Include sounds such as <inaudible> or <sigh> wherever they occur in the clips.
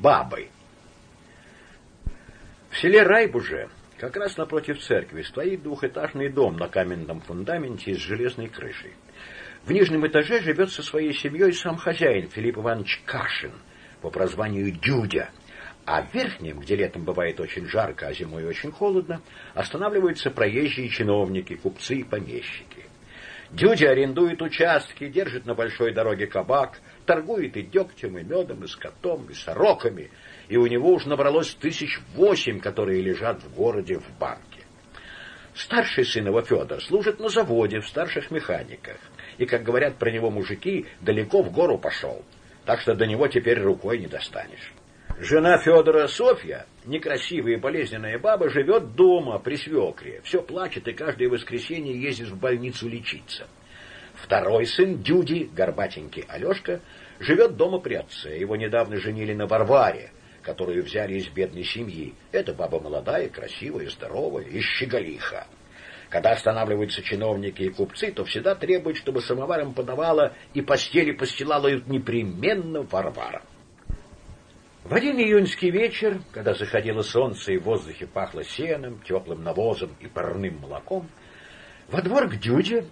бабы. В селе Райбуже, как раз напротив церкви, стоит двухэтажный дом на каменном фундаменте с железной крышей. В нижнем этаже живет со своей семьей сам хозяин Филипп Иванович Кашин по прозванию Дюдя. А в верхнем, где летом бывает очень жарко, а зимой очень холодно, останавливаются проезжие чиновники, купцы и помещики. Дюдя арендует участки, держит на большой дороге кабак, торгует и дегтем, и медом, и скотом, и сороками, и у него уж набралось тысяч восемь, которые лежат в городе в банке. Старший сын его Федор служит на заводе в старших механиках, и, как говорят про него мужики, далеко в гору пошел, так что до него теперь рукой не достанешь. Жена Федора Софья, некрасивая и болезненная баба, живет дома при свекре. Все плачет и каждое воскресенье ездит в больницу лечиться. Второй сын Дюди, горбатенький Алешка, живет дома при отце. Его недавно женили на Варваре, которую взяли из бедной семьи. Эта баба молодая, красивая, здоровая и щеголиха. Когда останавливаются чиновники и купцы, то всегда требуют, чтобы самоваром подавала и постели постилала непременно Варвара. В один июньский вечер, когда заходило солнце и в воздухе пахло сеном, теплым навозом и парным молоком, во двор к дюде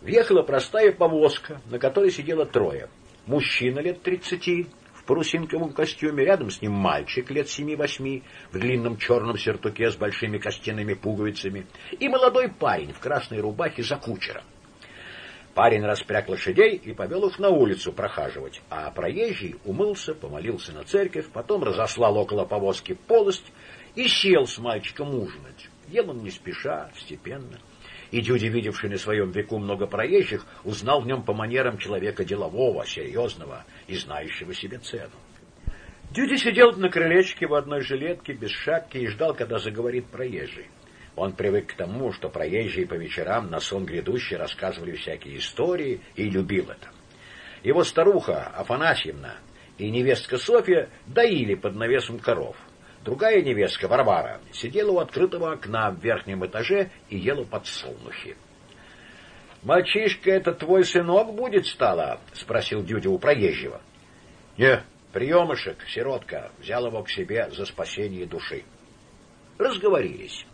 въехала простая повозка, на которой сидело трое. Мужчина лет тридцати в парусинковом костюме, рядом с ним мальчик лет семи-восьми в длинном черном сертуке с большими костяными пуговицами и молодой парень в красной рубахе за кучером. Парень распряг лошадей и повел их на улицу прохаживать, а проезжий умылся, помолился на церковь, потом разослал около повозки полость и сел с мальчиком ужинать. Ел он не спеша, степенно. И Дюди, видевший на своем веку много проезжих, узнал в нем по манерам человека делового, серьезного и знающего себе цену. Дюди сидел на крылечке в одной жилетке, без шапки, и ждал, когда заговорит проезжий. Он привык к тому, что проезжие по вечерам на сон грядущий рассказывали всякие истории и любил это. Его старуха Афанасьевна и невестка Софья доили под навесом коров. Другая невестка, Варвара, сидела у открытого окна в верхнем этаже и ела подсолнухи. «Мальчишка это твой сынок будет, стало?» — спросил Дюдя у проезжего. «Не, приемышек, сиротка, взял его к себе за спасение души». Разговорились.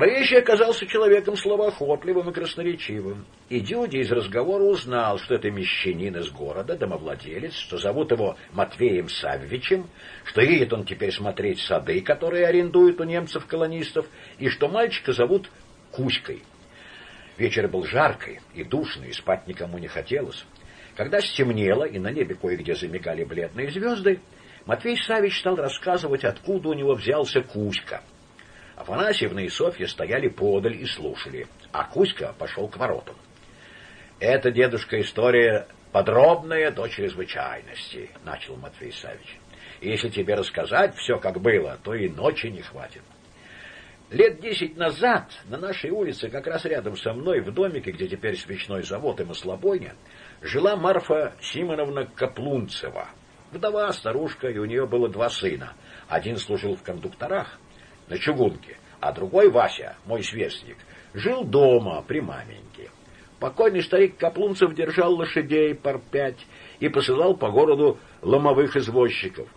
Проезжий оказался человеком словоохотливым и красноречивым, и Дюди из разговора узнал, что это мещанин из города, домовладелец, что зовут его Матвеем Саввичем, что едет он теперь смотреть сады, которые арендуют у немцев-колонистов, и что мальчика зовут Кузькой. Вечер был жаркий и душный, и спать никому не хотелось. Когда стемнело, и на небе кое-где замигали бледные звезды, Матвей Савич стал рассказывать, откуда у него взялся Кузька — Афанасьевна и Софья стояли подаль и слушали, а Кузька пошел к воротам. «Это, дедушка, история подробная до чрезвычайности», — начал Матвей Савич. «Если тебе рассказать все, как было, то и ночи не хватит». Лет десять назад на нашей улице, как раз рядом со мной, в домике, где теперь свечной завод и маслобойня, жила Марфа Симоновна Каплунцева. Вдова, старушка, и у нее было два сына. Один служил в кондукторах, на чугунке, а другой, Вася, мой сверстник, жил дома при маменьке. Покойный старик Каплунцев держал лошадей пар пять и посылал по городу ломовых извозчиков.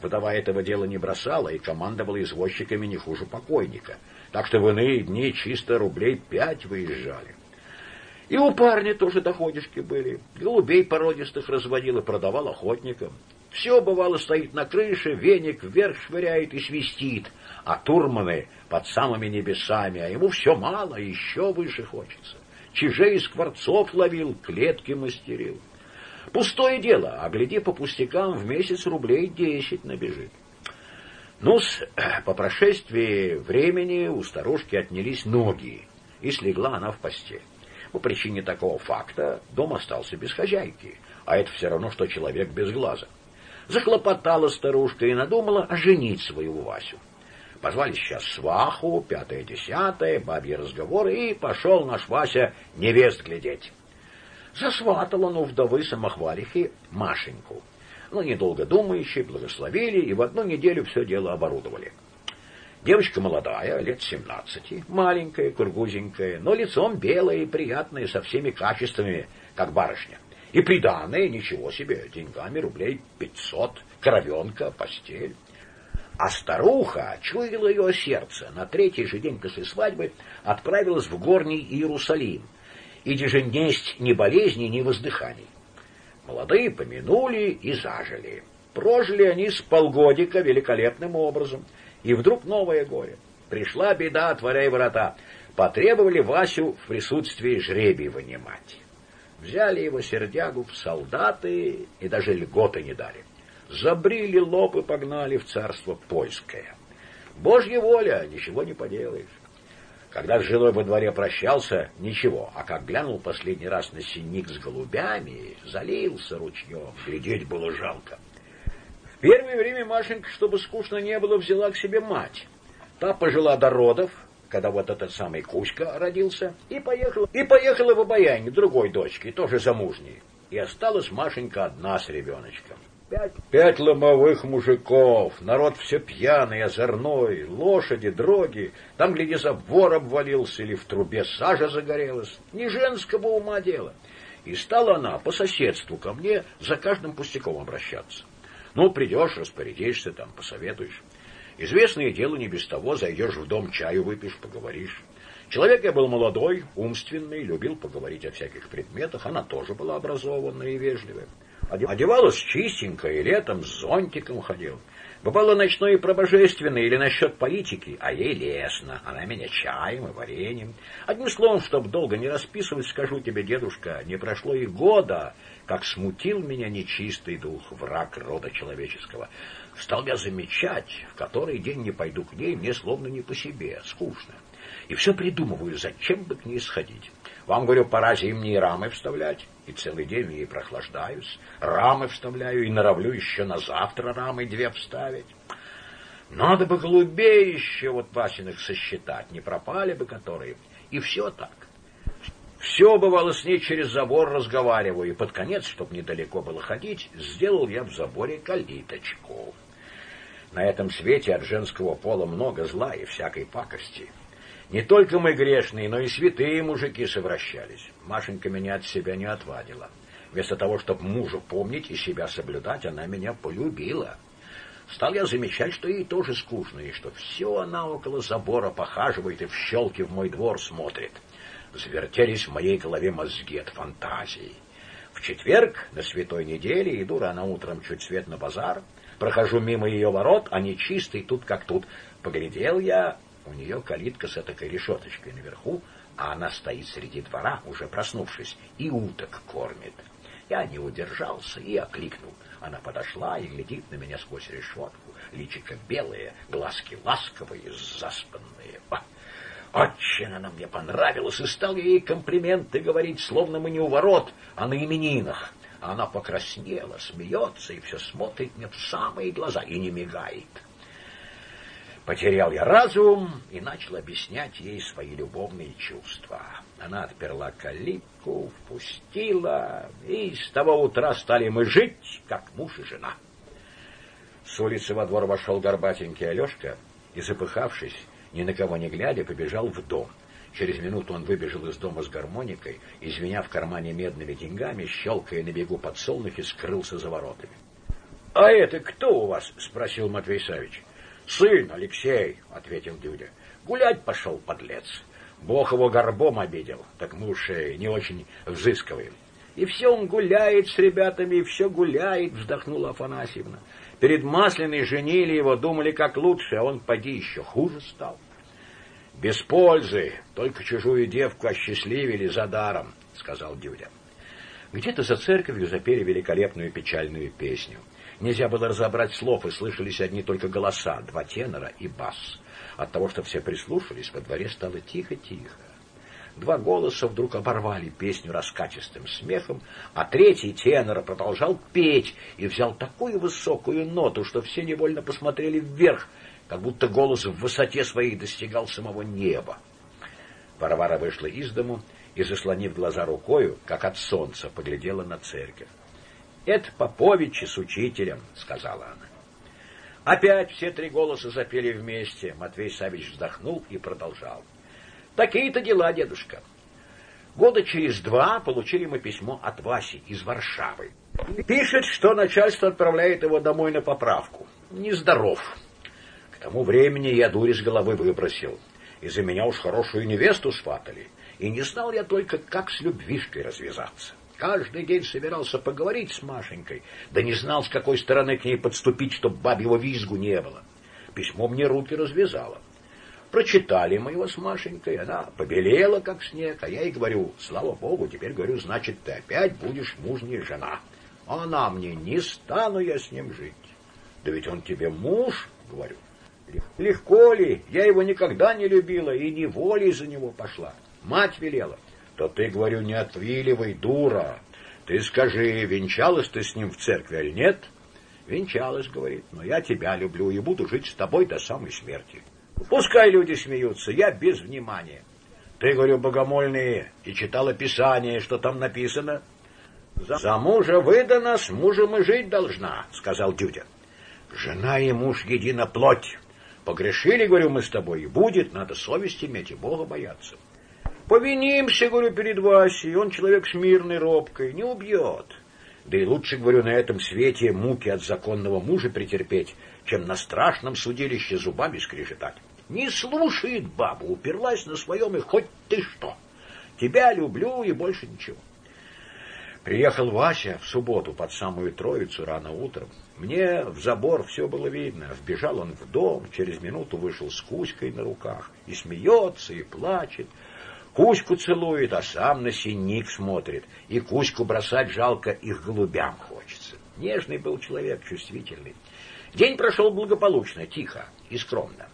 Вдова этого дела не бросала и командовала извозчиками не хуже покойника, так что в иные дни чисто рублей пять выезжали. И у парня тоже доходишки были. Голубей породистых разводил и продавал охотникам. Все, бывало, стоит на крыше, веник вверх швыряет и свистит, а турманы под самыми небесами, а ему все мало, еще выше хочется. Чижей скворцов ловил, клетки мастерил. Пустое дело, а гляди по пустякам, в месяц рублей десять набежит. ну <clears throat> по прошествии времени у старушки отнялись ноги, и слегла она в постель. По причине такого факта дом остался без хозяйки, а это все равно, что человек без глаза. Захлопотала старушка и надумала оженить свою Васю. Позвали сейчас сваху, пятое-десятое, бабьи разговоры, и пошел наш Вася невест глядеть. Засватал он у вдовы самохвалихи Машеньку. Но недолго думающие благословили и в одну неделю все дело оборудовали. Девочка молодая, лет семнадцати, маленькая, кургузенькая, но лицом белое и приятное, со всеми качествами, как барышня. И приданное, ничего себе, деньгами рублей пятьсот, коровенка, постель. А старуха, чуяла ее сердце, на третий же день после свадьбы отправилась в горний Иерусалим, и же несть ни болезни, ни воздыханий. Молодые помянули и зажили. Прожили они с полгодика великолепным образом. И вдруг новое горе. Пришла беда, отворяй ворота. Потребовали Васю в присутствии жребий вынимать. Взяли его сердягу в солдаты и даже льготы не дали. Забрили лоб и погнали в царство польское. Божья воля, ничего не поделаешь. Когда с женой во дворе прощался, ничего, а как глянул последний раз на синик с голубями, залился ручьем, глядеть было жалко. В первое время Машенька, чтобы скучно не было, взяла к себе мать. Та пожила до родов, когда вот этот самый Кузька родился, и поехала, и поехала в обаяние другой дочки, тоже замужней. И осталась Машенька одна с ребеночком. Пять, пять ломовых мужиков, народ все пьяный, озорной, лошади, дроги. Там, гляди, забор обвалился или в трубе сажа загорелась. Не женского ума дело. И стала она по соседству ко мне за каждым пустяком обращаться. Ну, придешь, распорядишься, там, посоветуешь. Известное дело не без того, зайдешь в дом, чаю выпьешь, поговоришь. Человек я был молодой, умственный, любил поговорить о всяких предметах. Она тоже была образованная и вежливая. Одевалась чистенько и летом с зонтиком ходил. Бывало ночное и пробожественное или насчет политики, а ей лестно. Она меня чаем и вареньем. Одним словом, чтоб долго не расписывать, скажу тебе, дедушка, не прошло и года, как смутил меня нечистый дух, враг рода человеческого. Стал я замечать, в который день не пойду к ней, мне словно не по себе, скучно. И все придумываю, зачем бы к ней сходить. Вам, говорю, пора зимние рамы вставлять и целый день ей прохлаждаюсь, рамы вставляю и норовлю еще на завтра рамы две вставить. Надо бы голубей еще вот Васиных сосчитать, не пропали бы которые. И все так. Все бывало с ней через забор разговариваю, и под конец, чтобы недалеко было ходить, сделал я в заборе калиточку. На этом свете от женского пола много зла и всякой пакости. Не только мы грешные, но и святые мужики совращались. Машенька меня от себя не отвадила. Вместо того, чтобы мужа помнить и себя соблюдать, она меня полюбила. Стал я замечать, что ей тоже скучно, и что все она около забора похаживает и в щелки в мой двор смотрит. Завертелись в моей голове мозги от фантазии. В четверг, на святой неделе, иду рано утром чуть свет на базар, прохожу мимо ее ворот, они чистые тут как тут. Поглядел я, у нее калитка с этой решеточкой наверху, а она стоит среди двора, уже проснувшись, и уток кормит. Я не удержался и окликнул. Она подошла и глядит на меня сквозь решетку. Личико белое, глазки ласковые, заспанные. О, очень она мне понравилась, и стал я ей комплименты говорить, словно мы не у ворот, а на именинах. Она покраснела, смеется и все смотрит мне в самые глаза и не мигает. Потерял я разум и начал объяснять ей свои любовные чувства. Она отперла калитку, впустила, и с того утра стали мы жить, как муж и жена. С улицы во двор вошел горбатенький Алешка и, запыхавшись, ни на кого не глядя, побежал в дом. Через минуту он выбежал из дома с гармоникой и, звеня в кармане медными деньгами, щелкая на бегу подсолнухи, скрылся за воротами. — А это кто у вас? — спросил Матвей Савич. Сын Алексей, ответил Дюдя. Гулять пошел, подлец. Бог его горбом обидел, так мы уж не очень взыскиваем. И все он гуляет с ребятами, и все гуляет, вздохнула Афанасьевна. Перед Масляной женили его, думали, как лучше, а он, поди, еще хуже стал. Без пользы, только чужую девку осчастливили за даром, сказал Дюдя. Где-то за церковью запели великолепную печальную песню. Нельзя было разобрать слов, и слышались одни только голоса, два тенора и бас. От того, что все прислушались, во дворе стало тихо-тихо. Два голоса вдруг оборвали песню раскатистым смехом, а третий тенор продолжал петь и взял такую высокую ноту, что все невольно посмотрели вверх, как будто голос в высоте своей достигал самого неба. Варвара вышла из дому и, заслонив глаза рукою, как от солнца, поглядела на церковь. Это Поповичи с учителем, сказала она. Опять все три голоса запели вместе. Матвей Савич вздохнул и продолжал. Такие-то дела, дедушка. Года через два получили мы письмо от Васи из Варшавы. Пишет, что начальство отправляет его домой на поправку. Нездоров. К тому времени я дурь с головы выбросил. Из-за меня уж хорошую невесту сватали. И не знал я только, как с любвишкой развязаться. Каждый день собирался поговорить с Машенькой, да не знал, с какой стороны к ней подступить, чтобы бабьего визгу не было. Письмо мне руки развязало. Прочитали мы его с Машенькой, она побелела, как снег, а я ей говорю, слава богу, теперь, говорю, значит, ты опять будешь мужней жена. Она мне, не стану я с ним жить. Да ведь он тебе муж, говорю. Легко ли? Я его никогда не любила и не волей за него пошла. Мать велела. То ты, говорю, не отвиливай, дура. Ты скажи, венчалась ты с ним в церкви или нет? Венчалась, говорит, но я тебя люблю и буду жить с тобой до самой смерти. Пускай люди смеются, я без внимания. Ты, говорю, богомольные, и читала Писание, что там написано. За мужа выдана, с мужем и жить должна, сказал Дюдя. Жена и муж едина плоть. Погрешили, говорю, мы с тобой, и будет, надо совесть иметь и Бога бояться. Повинимся, говорю, перед Васей, он человек смирный, робкой, не убьет. Да и лучше, говорю, на этом свете муки от законного мужа претерпеть, чем на страшном судилище зубами скрежетать. Не слушает бабу, уперлась на своем, и хоть ты что. Тебя люблю и больше ничего. Приехал Вася в субботу под самую Троицу рано утром. Мне в забор все было видно. Вбежал он в дом, через минуту вышел с Кузькой на руках. И смеется, и плачет. Кузьку целует, а сам на синик смотрит. И Кузьку бросать жалко, их голубям хочется. Нежный был человек, чувствительный. День прошел благополучно, тихо и скромно.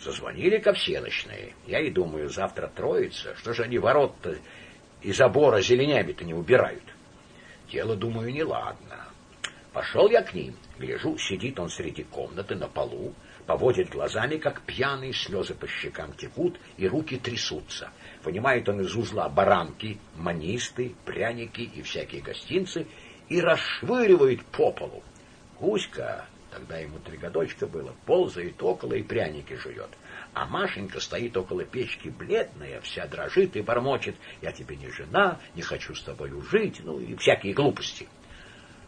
Зазвонили ко всеночные. Я и думаю, завтра троица. Что же они ворот-то и забора зеленями-то не убирают? Дело, думаю, неладно. Пошел я к ним. Гляжу, сидит он среди комнаты на полу, поводит глазами, как пьяный, слезы по щекам текут, и руки трясутся. Понимает он из узла баранки, манисты, пряники и всякие гостинцы, и расшвыривает по полу. Гуська, тогда ему три годочка было, ползает около и пряники жует. А Машенька стоит около печки, бледная, вся дрожит и бормочет. «Я тебе не жена, не хочу с тобой жить», ну и всякие глупости.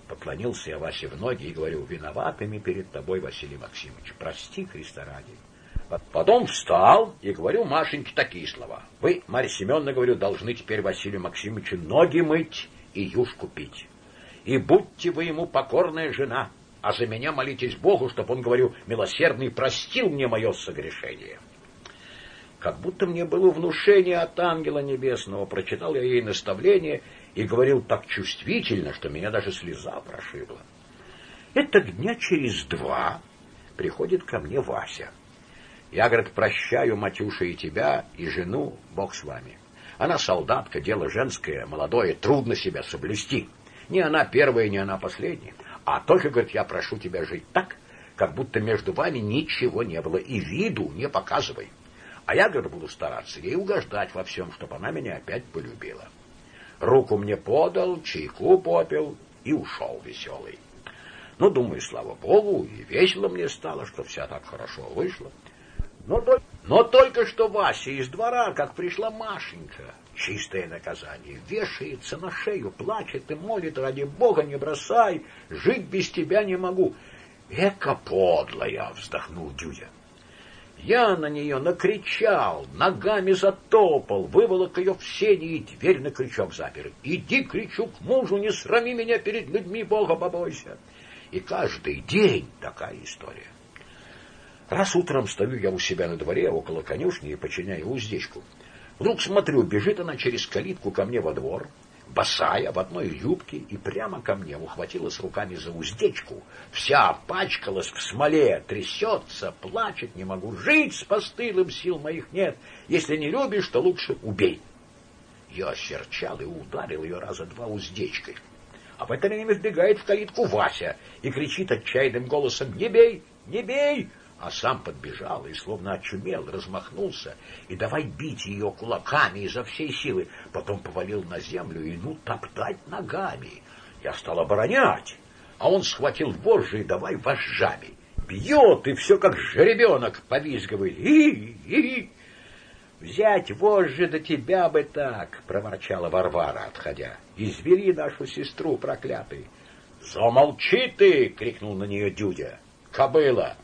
Поклонился я Васе в ноги и говорю, виноватыми перед тобой, Василий Максимович, прости, Христа ради. Потом встал и говорю Машеньке такие слова. Вы, Марья Семеновна, говорю, должны теперь Василию Максимовичу ноги мыть и юшку пить. И будьте вы ему покорная жена, а за меня молитесь Богу, чтобы он, говорю, милосердный простил мне мое согрешение. Как будто мне было внушение от ангела небесного, прочитал я ей наставление и говорил так чувствительно, что меня даже слеза прошибла. Это дня через два приходит ко мне Вася. Я, говорит, прощаю, Матюша, и тебя, и жену, Бог с вами. Она солдатка, дело женское, молодое, трудно себя соблюсти. Не она первая, не она последняя. А только, говорит, я прошу тебя жить так, как будто между вами ничего не было, и виду не показывай. А я, говорит, буду стараться ей угождать во всем, чтобы она меня опять полюбила. Руку мне подал, чайку попил и ушел веселый. Ну, думаю, слава богу, и весело мне стало, что вся так хорошо вышла. Но, но только что Вася из двора, как пришла Машенька, чистое наказание. Вешается на шею, плачет и молит, ради Бога не бросай, жить без тебя не могу. Эка подлая, вздохнул Дюдя. Я на нее накричал, ногами затопал, выволок ее в сени и дверь на крючок запер. Иди, кричу, к мужу, не срами меня перед людьми, Бога побойся. И каждый день такая история. Раз утром стою я у себя на дворе, около конюшни, и починяю уздечку. Вдруг смотрю, бежит она через калитку ко мне во двор, босая, в одной юбке, и прямо ко мне ухватилась руками за уздечку, вся опачкалась в смоле, трясется, плачет, не могу жить, с постылым сил моих нет, если не любишь, то лучше убей. Я осерчал и ударил ее раза два уздечкой. А в это время вбегает в калитку Вася и кричит отчаянным голосом «Не бей! Не бей! А сам подбежал и словно очумел, размахнулся, и давай бить ее кулаками изо всей силы, потом повалил на землю и ну топтать ногами. Я стал оборонять, а он схватил вожжи и давай вожжами. Бьет, и все как жеребенок повизгивает. И-и-и! Взять вожжи до тебя бы так, проворчала Варвара, отходя. Извели нашу сестру проклятый. «Замолчи ты!» — крикнул на нее Дюдя. «Кобыла!»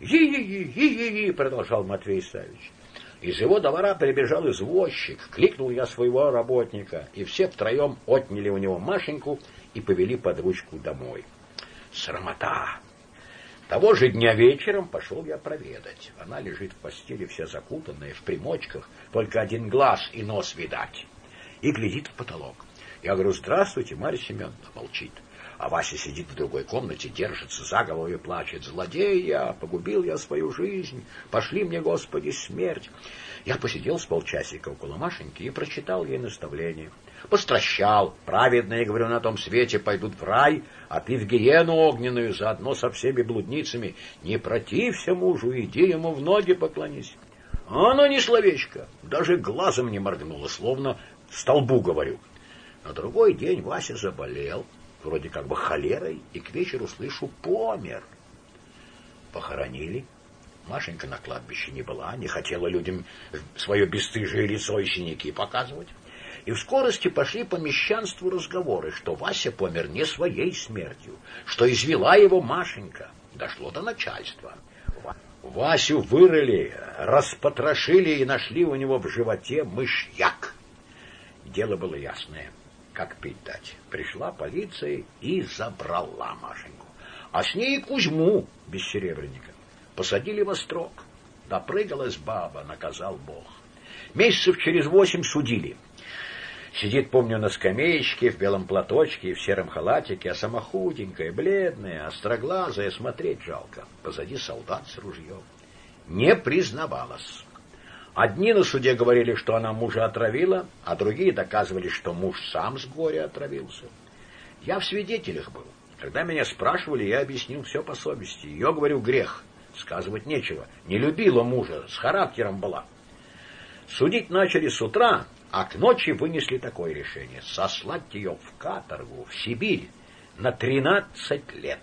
«Yi-yi-yi-yi-yi!» — продолжал Матвей Савич. Из его двора прибежал извозчик, кликнул я своего работника, и все втроем отняли у него Машеньку и повели под ручку домой. Срамота! Того же дня вечером пошел я проведать. Она лежит в постели, вся закутанная, в примочках, только один глаз и нос видать, и глядит в потолок. Я говорю, здравствуйте, Марья Семеновна, молчит. А Вася сидит в другой комнате, держится за голову и плачет. Злодей я, погубил я свою жизнь, пошли мне, Господи, смерть. Я посидел с полчасика около Машеньки и прочитал ей наставление. Постращал, праведные, говорю, на том свете пойдут в рай, а ты в гиену огненную заодно со всеми блудницами. Не протився мужу, иди ему в ноги поклонись. А оно не словечко, даже глазом не моргнуло, словно столбу говорю. На другой день Вася заболел, вроде как бы холерой, и к вечеру слышу помер. Похоронили. Машенька на кладбище не была, не хотела людям свое бесстыжее лицо и синяки показывать. И в скорости пошли по мещанству разговоры, что Вася помер не своей смертью, что извела его Машенька. Дошло до начальства. Васю вырыли, распотрошили и нашли у него в животе мышьяк. Дело было ясное как пить дать. Пришла полиция и забрала Машеньку. А с ней и Кузьму, без серебряника. Посадили во строк. Допрыгалась баба, наказал Бог. Месяцев через восемь судили. Сидит, помню, на скамеечке, в белом платочке и в сером халатике, а сама худенькая, бледная, остроглазая, смотреть жалко. Позади солдат с ружьем. Не признавалась. Одни на суде говорили, что она мужа отравила, а другие доказывали, что муж сам с горя отравился. Я в свидетелях был. Когда меня спрашивали, я объяснил все по совести. Ее, говорю, грех. Сказывать нечего. Не любила мужа, с характером была. Судить начали с утра, а к ночи вынесли такое решение. Сослать ее в каторгу, в Сибирь, на тринадцать лет.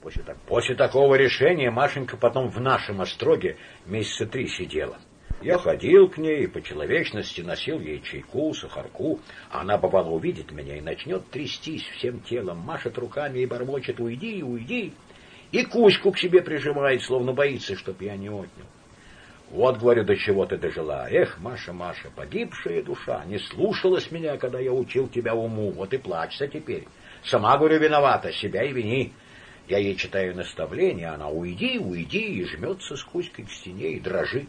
После, так, после такого решения Машенька потом в нашем остроге месяца три сидела. Я ходил к ней и по человечности носил ей чайку, сахарку. Она, бывало, увидит меня и начнет трястись всем телом, машет руками и бормочет «Уйди, уйди!» И Кузьку к себе прижимает, словно боится, чтоб я не отнял. Вот, говорю, до чего ты дожила. Эх, Маша, Маша, погибшая душа, не слушалась меня, когда я учил тебя уму, вот и плачься теперь. Сама, говорю, виновата, себя и вини. Я ей читаю наставление, она уйди, уйди, и жмется с Кузькой к стене и дрожит.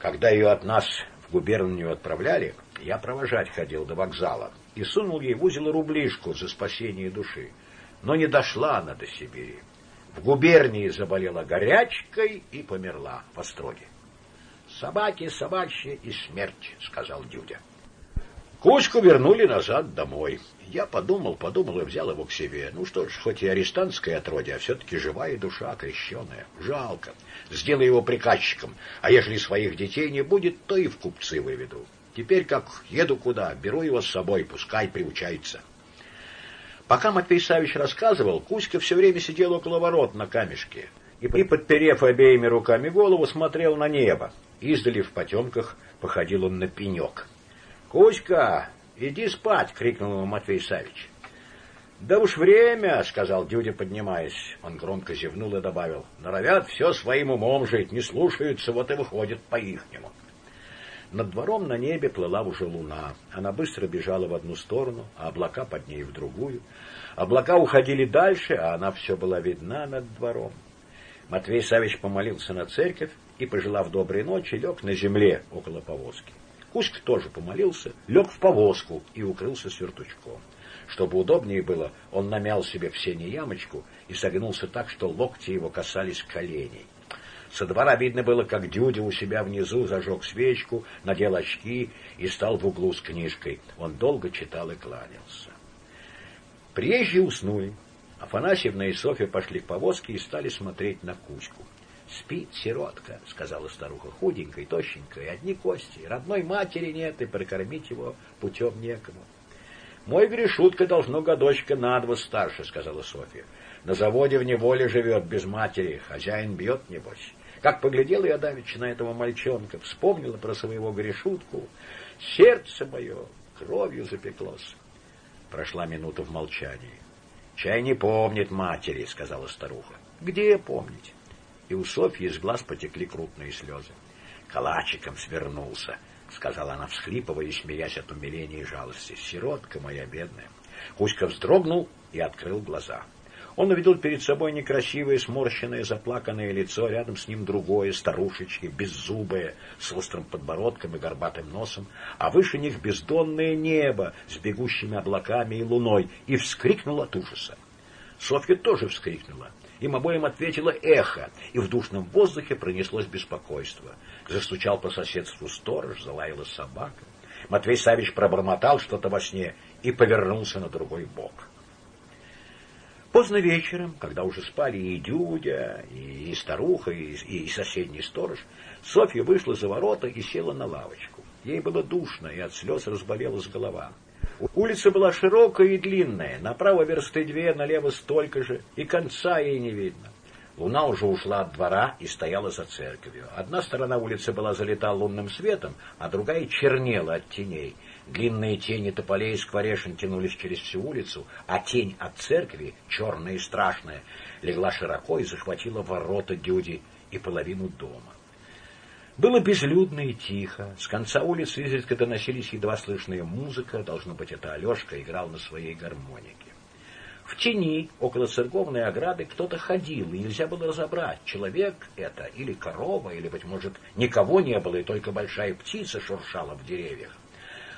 Когда ее от нас в губернию отправляли, я провожать ходил до вокзала и сунул ей в узел рублишку за спасение души. Но не дошла она до Сибири. В губернии заболела горячкой и померла в Остроге. «Собаки, собачьи и смерть», — сказал Дюдя. Кузьку вернули назад домой. Я подумал, подумал и взял его к себе. Ну что ж, хоть и арестантское отродье, а все-таки живая душа, крещеная. Жалко. Сделай его приказчиком. А если своих детей не будет, то и в купцы выведу. Теперь как еду куда, беру его с собой, пускай приучается. Пока Матвей Савич рассказывал, Кузька все время сидел около ворот на камешке и, подперев обеими руками голову, смотрел на небо. Издали в потемках походил он на пенек. «Кузька, «Иди спать!» — крикнул ему Матвей Савич. «Да уж время!» — сказал Дюдя, поднимаясь. Он громко зевнул и добавил. «Норовят все своим умом жить, не слушаются, вот и выходят по-ихнему». Над двором на небе плыла уже луна. Она быстро бежала в одну сторону, а облака под ней в другую. Облака уходили дальше, а она все была видна над двором. Матвей Савич помолился на церковь и, пожелав доброй ночи, лег на земле около повозки. Кузька тоже помолился, лег в повозку и укрылся сюртучком. Чтобы удобнее было, он намял себе в сене ямочку и согнулся так, что локти его касались коленей. Со двора видно было, как Дюдя у себя внизу зажег свечку, надел очки и стал в углу с книжкой. Он долго читал и кланялся. Приезжие уснули. Афанасьевна и Софья пошли к повозке и стали смотреть на Кузьку. Спит сиротка, сказала старуха, худенькая, тощенькая, одни кости, родной матери нет, и прокормить его путем некому. Мой грешутка должно годочка на два старше, сказала Софья. На заводе в неволе живет без матери, хозяин бьет, небось. Как поглядела я давеча на этого мальчонка, вспомнила про своего грешутку, сердце мое кровью запеклось. Прошла минута в молчании. «Чай не помнит матери», — сказала старуха. «Где помнить?» И у Софьи из глаз потекли крупные слезы. «Калачиком свернулся», — сказала она, всхлипывая и смеясь от умиления и жалости. «Сиротка моя бедная». Кузька вздрогнул и открыл глаза. Он увидел перед собой некрасивое, сморщенное, заплаканное лицо, рядом с ним другое, старушечье, беззубое, с острым подбородком и горбатым носом, а выше них бездонное небо с бегущими облаками и луной, и вскрикнул от ужаса. Софья тоже вскрикнула. Им обоим ответило эхо, и в душном воздухе пронеслось беспокойство. Застучал по соседству сторож, залаяла собака. Матвей Савич пробормотал что-то во сне и повернулся на другой бок. Поздно вечером, когда уже спали и Дюдя, и, старуха, и, и соседний сторож, Софья вышла за ворота и села на лавочку. Ей было душно, и от слез разболелась голова. Улица была широкая и длинная, направо версты две, налево столько же, и конца ей не видно. Луна уже ушла от двора и стояла за церковью. Одна сторона улицы была залита лунным светом, а другая чернела от теней. Длинные тени тополей и скворешин тянулись через всю улицу, а тень от церкви, черная и страшная, легла широко и захватила ворота Дюди и половину дома. Было безлюдно и тихо. С конца улицы изредка доносились едва слышная музыка. Должно быть, это Алешка играл на своей гармонике. В тени, около церковной ограды, кто-то ходил, и нельзя было разобрать, человек это или корова, или, быть может, никого не было, и только большая птица шуршала в деревьях.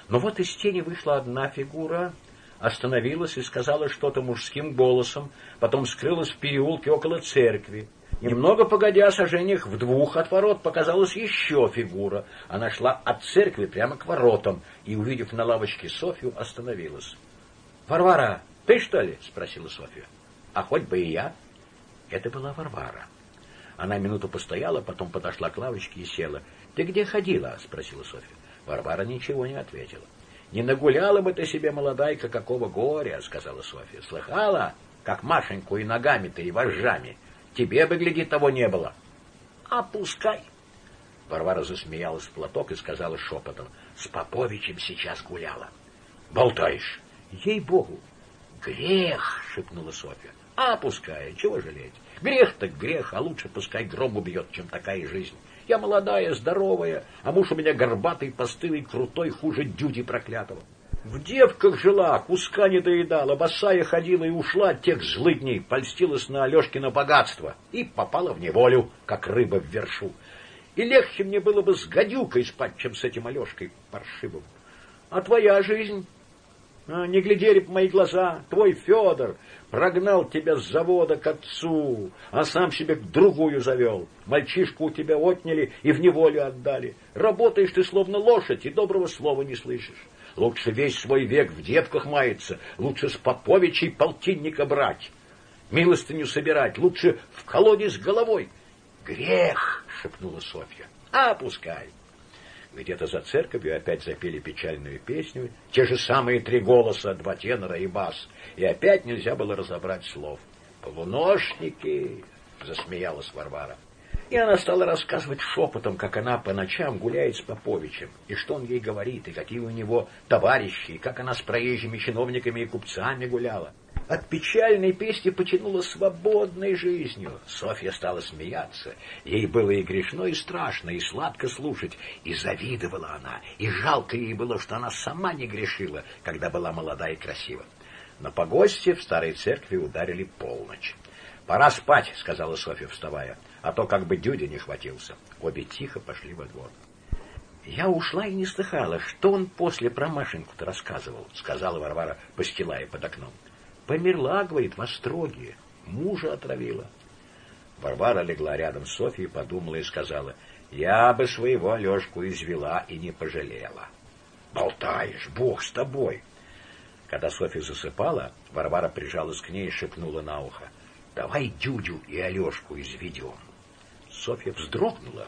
Но вот из тени вышла одна фигура, остановилась и сказала что-то мужским голосом, потом скрылась в переулке около церкви. Немного погодя, сожжениях в двух от ворот показалась еще фигура. Она шла от церкви прямо к воротам и, увидев на лавочке Софью, остановилась. — Варвара, ты что ли? — спросила Софья. — А хоть бы и я. Это была Варвара. Она минуту постояла, потом подошла к лавочке и села. — Ты где ходила? — спросила Софья. Варвара ничего не ответила. — Не нагуляла бы ты себе, молодайка, какого горя, — сказала Софья. — Слыхала, как Машеньку и ногами-то, и вожжами. Тебе бы, гляди, того не было. — Опускай. Варвара засмеялась в платок и сказала шепотом. — С Поповичем сейчас гуляла. — Болтаешь? — Ей-богу. — Грех, — шепнула Софья. — А пускай, чего жалеть? Грех так грех, а лучше пускай гром убьет, чем такая жизнь. Я молодая, здоровая, а муж у меня горбатый, постылый, крутой, хуже дюди проклятого. В девках жила, куска не доедала, босая ходила и ушла от тех злыдней, польстилась на Алешкино богатство и попала в неволю, как рыба в вершу. И легче мне было бы с гадюкой спать, чем с этим Алешкой паршивым. А твоя жизнь а, не глядели б мои глаза. Твой Федор прогнал тебя с завода к отцу, а сам себе другую завел. Мальчишку у тебя отняли и в неволю отдали. Работаешь ты словно лошадь и доброго слова не слышишь. Лучше весь свой век в девках мается, лучше с Поповичей полтинника брать, милостыню собирать, лучше в колоде с головой. Грех, шепнула Софья. А пускай. Где-то за церковью опять запели печальную песню, те же самые три голоса, два тенора и бас, и опять нельзя было разобрать слов. «Полуношники!» — засмеялась Варвара. И она стала рассказывать шепотом, как она по ночам гуляет с Поповичем, и что он ей говорит, и какие у него товарищи, и как она с проезжими чиновниками и купцами гуляла. От печальной песни потянула свободной жизнью. Софья стала смеяться. Ей было и грешно, и страшно, и сладко слушать. И завидовала она, и жалко ей было, что она сама не грешила, когда была молода и красива. На погосте в старой церкви ударили полночь. «Пора спать», — сказала Софья, вставая, — «а то как бы дюдя не хватился». Обе тихо пошли во двор. «Я ушла и не слыхала, что он после про Машеньку-то рассказывал», — сказала Варвара, постилая под окном. Померла, говорит, в Остроге. Мужа отравила. Варвара легла рядом с Софьей, подумала и сказала, «Я бы своего Алешку извела и не пожалела». «Болтаешь, Бог с тобой!» Когда Софья засыпала, Варвара прижалась к ней и шепнула на ухо, «Давай Дюдю и Алешку изведем». Софья вздрогнула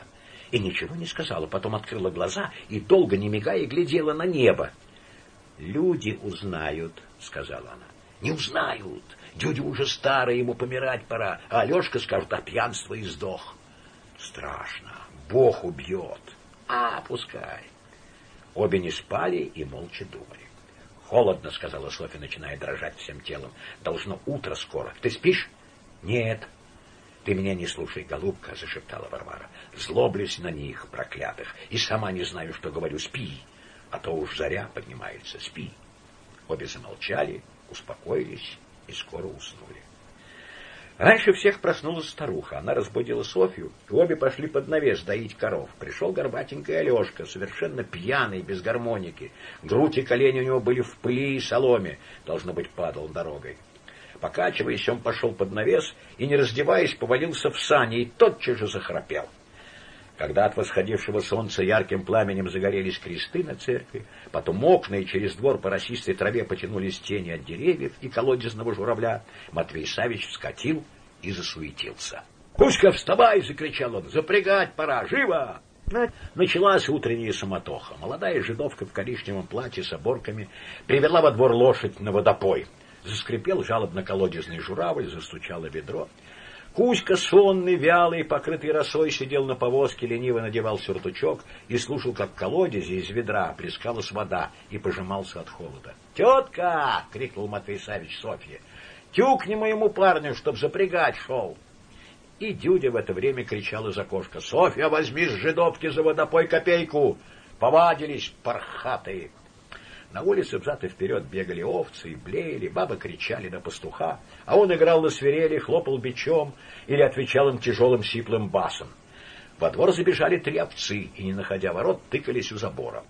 и ничего не сказала, потом открыла глаза и, долго не мигая, глядела на небо. «Люди узнают», — сказала она. Не узнают. Дюдя уже старый, ему помирать пора. А Алешка скажет, а пьянство и сдох. Страшно. Бог убьет. А, пускай. Обе не спали и молча думали. Холодно, сказала Софья, начиная дрожать всем телом. Должно утро скоро. Ты спишь? Нет. Ты меня не слушай, голубка, зашептала Варвара. Злоблюсь на них, проклятых, и сама не знаю, что говорю. Спи, а то уж заря поднимается. Спи. Обе замолчали, успокоились и скоро уснули. Раньше всех проснулась старуха. Она разбудила Софью, и обе пошли под навес доить коров. Пришел горбатенький Алешка, совершенно пьяный, без гармоники. Грудь и колени у него были в пыли и соломе. Должно быть, падал дорогой. Покачиваясь, он пошел под навес и, не раздеваясь, повалился в сани и тотчас же захрапел. Когда от восходившего солнца ярким пламенем загорелись кресты на церкви, потом окна и через двор по росистой траве потянулись тени от деревьев и колодезного журавля, Матвей Савич вскочил и засуетился. — Кузька, вставай! — закричал он. — Запрягать пора! Живо! Началась утренняя самотоха. Молодая жидовка в коричневом платье с оборками привела во двор лошадь на водопой. Заскрипел жалобно колодезный журавль, застучало ведро. Кузька, сонный, вялый, покрытый росой, сидел на повозке, лениво надевал сюртучок и слушал, как в колодезе из ведра плескалась вода и пожимался от холода. «Тетка!» — крикнул Матвей Савич Софье. «Тюкни моему парню, чтоб запрягать шел!» И Дюдя в это время кричал из окошка. «Софья, возьми с жидовки за водопой копейку! Повадились пархатые!» На улице взад и вперед бегали овцы и блеяли, бабы кричали на пастуха, а он играл на свирели, хлопал бичом или отвечал им тяжелым сиплым басом. Во двор забежали три овцы и, не находя ворот, тыкались у забора.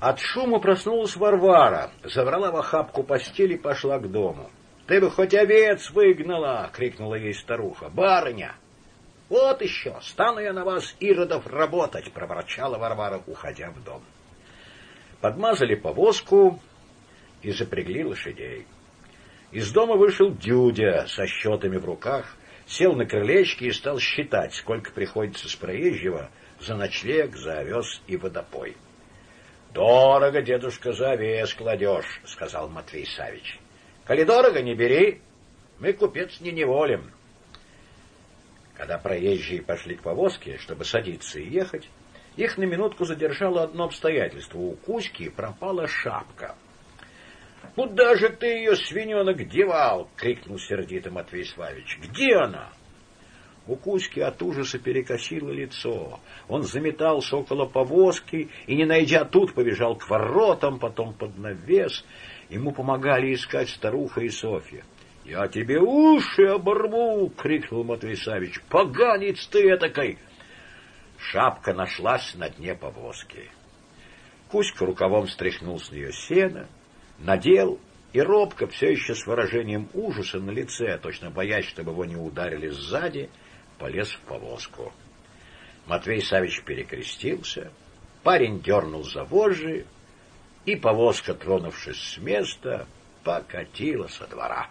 От, шума проснулась Варвара, забрала в охапку постель и пошла к дому. — Ты бы хоть овец выгнала! — крикнула ей старуха. — Барыня! — Вот еще! Стану я на вас, иродов, работать! — проворчала Варвара, уходя в дом подмазали повозку и запрягли лошадей. Из дома вышел Дюдя со счетами в руках, сел на крылечке и стал считать, сколько приходится с проезжего за ночлег, за овес и водопой. — Дорого, дедушка, за овес кладешь, — сказал Матвей Савич. — Коли дорого, не бери, мы, купец, не неволим. Когда проезжие пошли к повозке, чтобы садиться и ехать, их на минутку задержало одно обстоятельство. У Кузьки пропала шапка. «Куда же ты ее, свиненок, девал?» — крикнул сердито Матвей Славич. «Где она?» У Кузьки от ужаса перекосило лицо. Он заметался около повозки и, не найдя тут, побежал к воротам, потом под навес. Ему помогали искать старуха и Софья. — Я тебе уши оборву! — крикнул Матвей Савич. — Поганец ты этакой! Шапка нашлась на дне повозки. Кузька рукавом стряхнул с нее сено, надел и робко, все еще с выражением ужаса на лице, точно боясь, чтобы его не ударили сзади, полез в повозку. Матвей Савич перекрестился, парень дернул за вожжи, и повозка, тронувшись с места, покатила со двора.